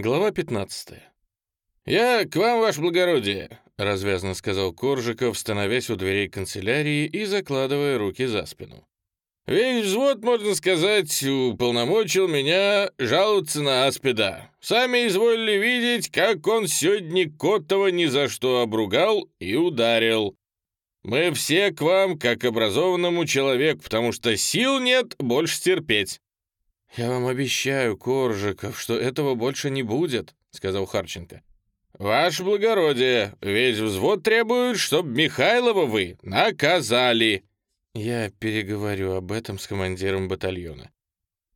Глава 15. «Я к вам, ваше благородие», — развязно сказал Коржиков, становясь у дверей канцелярии и закладывая руки за спину. «Весь взвод, можно сказать, уполномочил меня жаловаться на аспида. Сами изволили видеть, как он сегодня Котова ни за что обругал и ударил. Мы все к вам, как образованному человеку, потому что сил нет больше терпеть». «Я вам обещаю, Коржиков, что этого больше не будет», — сказал Харченко. «Ваше благородие, весь взвод требует, чтобы Михайлова вы наказали». «Я переговорю об этом с командиром батальона».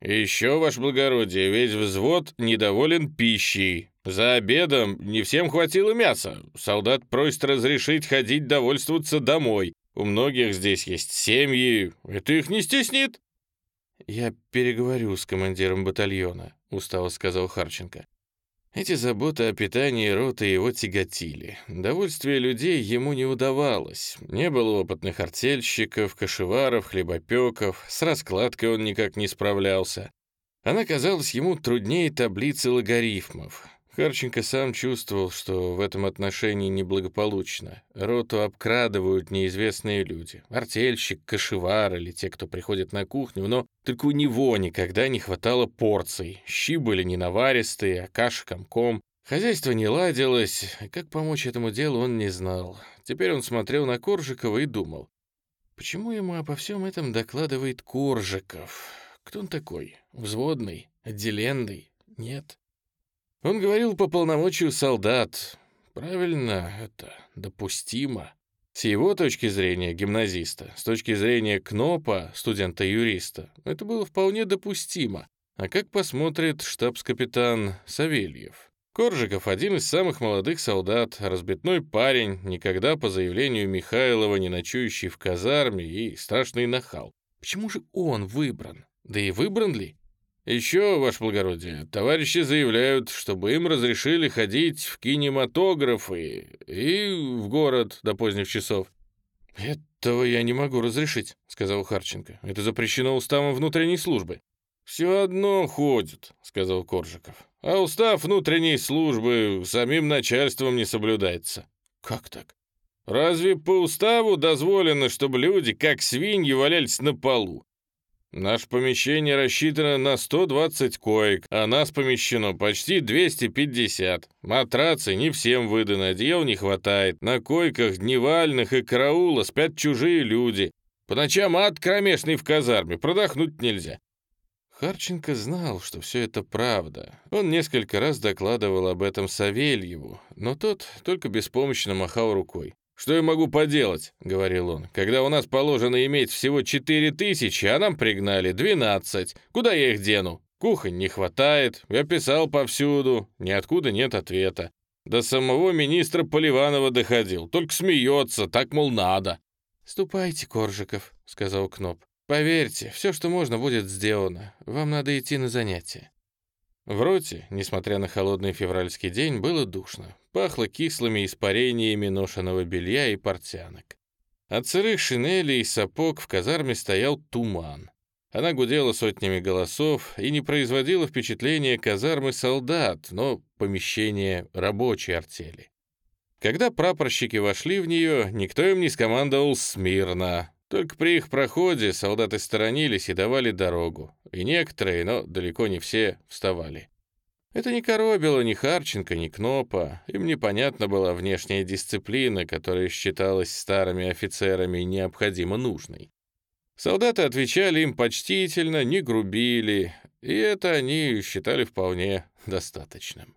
«Еще, ваше благородие, весь взвод недоволен пищей. За обедом не всем хватило мяса. Солдат просит разрешить ходить довольствоваться домой. У многих здесь есть семьи. Это их не стеснит». «Я переговорю с командиром батальона», — устало сказал Харченко. Эти заботы о питании роты его тяготили. Довольствие людей ему не удавалось. Не было опытных артельщиков, кошеваров, хлебопеков, с раскладкой он никак не справлялся. Она казалась ему труднее таблицы логарифмов. Харченко сам чувствовал, что в этом отношении неблагополучно. Роту обкрадывают неизвестные люди. Артельщик, кошевар или те, кто приходит на кухню, но только у него никогда не хватало порций. Щи были не наваристые, а каша комком. Хозяйство не ладилось, как помочь этому делу он не знал. Теперь он смотрел на Коржикова и думал, почему ему обо всем этом докладывает Коржиков? Кто он такой? Взводный? Отделенный? Нет. Он говорил по полномочию солдат. Правильно, это допустимо. С его точки зрения, гимназиста, с точки зрения Кнопа, студента-юриста, это было вполне допустимо. А как посмотрит штабс-капитан Савельев? Коржиков один из самых молодых солдат, разбитной парень, никогда по заявлению Михайлова не ночующий в казарме и страшный нахал. Почему же он выбран? Да и выбран ли? «Еще, ваше благородие, товарищи заявляют, чтобы им разрешили ходить в кинематографы и в город до поздних часов». «Этого я не могу разрешить», — сказал Харченко. «Это запрещено уставом внутренней службы». «Все одно ходят», — сказал Коржиков. «А устав внутренней службы самим начальством не соблюдается». «Как так?» «Разве по уставу дозволено, чтобы люди, как свиньи, валялись на полу? Наше помещение рассчитано на 120 коек, а нас помещено почти 250. Матрацы не всем выданы, одеял не хватает. На койках дневальных и караула спят чужие люди. По ночам ад кромешный в казарме, продохнуть нельзя. Харченко знал, что все это правда. Он несколько раз докладывал об этом Савельеву, но тот только беспомощно махал рукой. «Что я могу поделать?» — говорил он. «Когда у нас положено иметь всего четыре тысячи, а нам пригнали двенадцать. Куда я их дену? Кухонь не хватает. Я писал повсюду. Ниоткуда нет ответа. До самого министра Поливанова доходил. Только смеется, так, мол, надо». «Ступайте, Коржиков», — сказал Кноп. «Поверьте, все, что можно, будет сделано. Вам надо идти на занятия». В роте, несмотря на холодный февральский день, было душно. Пахло кислыми испарениями ношеного белья и портянок. От сырых шинелей и сапог в казарме стоял туман. Она гудела сотнями голосов и не производила впечатления казармы солдат, но помещения рабочей артели. Когда прапорщики вошли в нее, никто им не скомандовал «смирно», только при их проходе солдаты сторонились и давали дорогу, и некоторые, но далеко не все, вставали. Это не коробило ни Харченко, ни Кнопа, им непонятна была внешняя дисциплина, которая считалась старыми офицерами необходимо нужной. Солдаты отвечали им почтительно, не грубили, и это они считали вполне достаточным.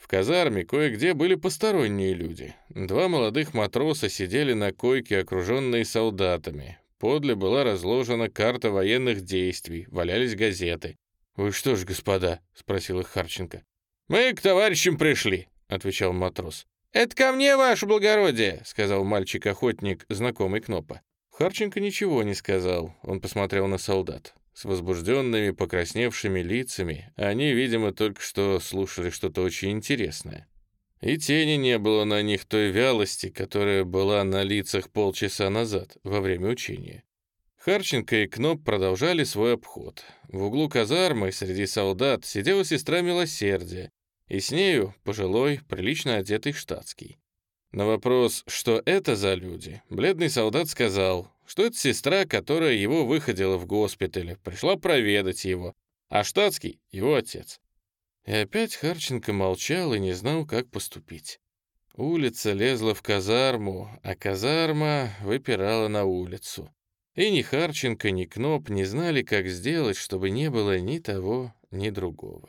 В казарме кое-где были посторонние люди. Два молодых матроса сидели на койке, окруженные солдатами. Подле была разложена карта военных действий, валялись газеты. «Вы что ж, господа?» — спросил их Харченко. «Мы к товарищам пришли», — отвечал матрос. «Это ко мне, ваше благородие», — сказал мальчик-охотник, знакомый Кнопа. Харченко ничего не сказал, он посмотрел на солдат с возбужденными, покрасневшими лицами. Они, видимо, только что слушали что-то очень интересное. И тени не было на них той вялости, которая была на лицах полчаса назад, во время учения. Харченко и Кноп продолжали свой обход. В углу казармы среди солдат сидела сестра милосердия, и с нею пожилой, прилично одетый штатский. На вопрос, что это за люди, бледный солдат сказал, что это сестра, которая его выходила в госпитале, пришла проведать его, а штатский — его отец. И опять Харченко молчал и не знал, как поступить. Улица лезла в казарму, а казарма выпирала на улицу. И ни Харченко, ни Кноп не знали, как сделать, чтобы не было ни того, ни другого.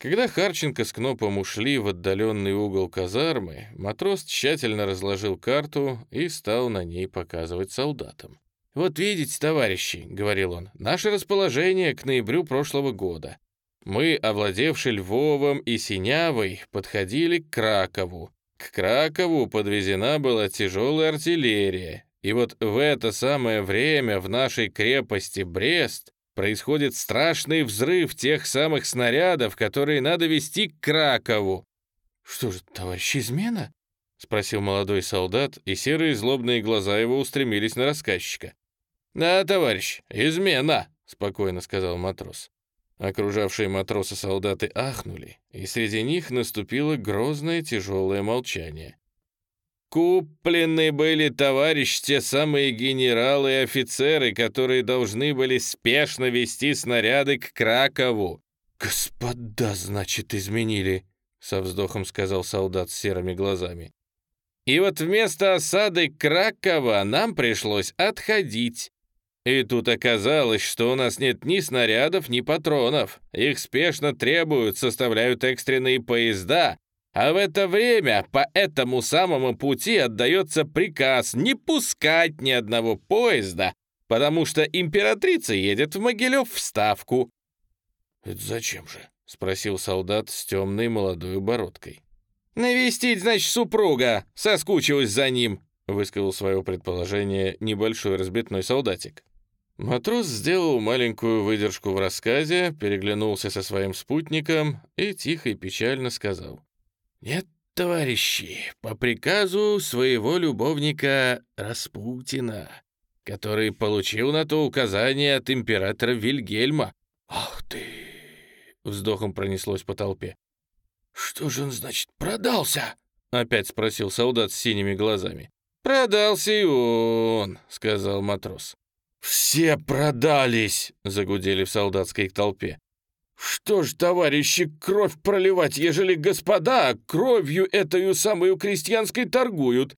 Когда Харченко с Кнопом ушли в отдаленный угол казармы, матрос тщательно разложил карту и стал на ней показывать солдатам. «Вот видите, товарищи», — говорил он, — «наше расположение к ноябрю прошлого года. Мы, овладевши Львовом и Синявой, подходили к Кракову. К Кракову подвезена была тяжелая артиллерия, и вот в это самое время в нашей крепости Брест происходит страшный взрыв тех самых снарядов, которые надо вести к Кракову. «Что же, товарищ, измена?» — спросил молодой солдат, и серые злобные глаза его устремились на рассказчика. «Да, товарищ, измена!» — спокойно сказал матрос. Окружавшие матросы-солдаты ахнули, и среди них наступило грозное тяжелое молчание. Куплены были, товарищ, те самые генералы и офицеры, которые должны были спешно вести снаряды к Кракову. «Господа, значит, изменили», — со вздохом сказал солдат с серыми глазами. «И вот вместо осады Кракова нам пришлось отходить. И тут оказалось, что у нас нет ни снарядов, ни патронов. Их спешно требуют, составляют экстренные поезда, а в это время по этому самому пути отдается приказ не пускать ни одного поезда, потому что императрица едет в Могилев в Ставку. «Это зачем же?» — спросил солдат с темной молодой бородкой. «Навестить, значит, супруга, соскучилась за ним», — высказал свое предположение небольшой разбитной солдатик. Матрос сделал маленькую выдержку в рассказе, переглянулся со своим спутником и тихо и печально сказал. «Нет, товарищи, по приказу своего любовника Распутина, который получил на то указание от императора Вильгельма». «Ах ты!» — вздохом пронеслось по толпе. «Что же он, значит, продался?» — опять спросил солдат с синими глазами. «Продался и он», — сказал матрос. «Все продались!» — загудели в солдатской толпе. «Что ж, товарищи, кровь проливать, ежели господа кровью этою самую крестьянской торгуют?»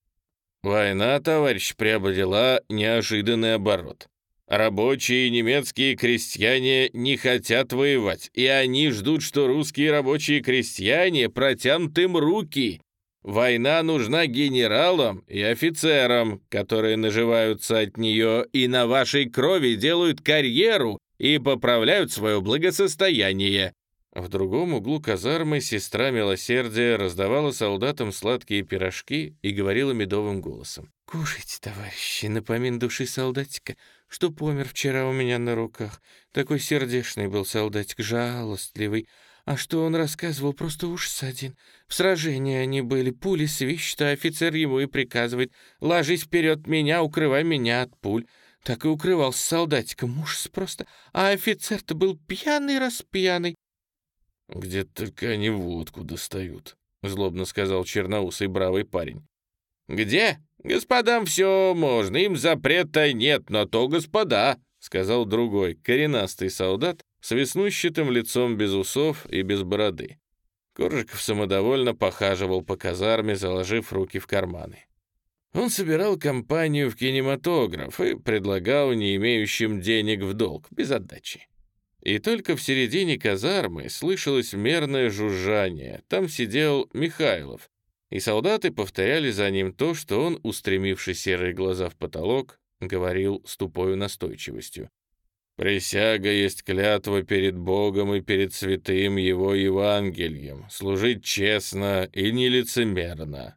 Война, товарищ, приобрела неожиданный оборот. Рабочие немецкие крестьяне не хотят воевать, и они ждут, что русские рабочие крестьяне протянут им руки. Война нужна генералам и офицерам, которые наживаются от нее и на вашей крови делают карьеру и поправляют свое благосостояние». В другом углу казармы сестра милосердия раздавала солдатам сладкие пирожки и говорила медовым голосом. «Кушайте, товарищи, напомин души солдатика, что помер вчера у меня на руках. Такой сердечный был солдатик, жалостливый. А что он рассказывал, просто ужас один. В сражении они были, пули свищут, а офицер ему и приказывает, ложись вперед меня, укрывай меня от пуль так и укрывался солдатиком. Ужас просто. А офицер-то был пьяный-распьяный. «Где только они водку достают», — злобно сказал черноусый бравый парень. «Где? Господам все можно, им запрета нет, но то господа», — сказал другой, коренастый солдат с веснущатым лицом без усов и без бороды. Коржиков самодовольно похаживал по казарме, заложив руки в карманы. Он собирал компанию в кинематограф и предлагал не имеющим денег в долг, без отдачи. И только в середине казармы слышалось мерное жужжание. Там сидел Михайлов, и солдаты повторяли за ним то, что он, устремивший серые глаза в потолок, говорил с тупою настойчивостью. «Присяга есть клятва перед Богом и перед святым Его Евангелием, служить честно и нелицемерно,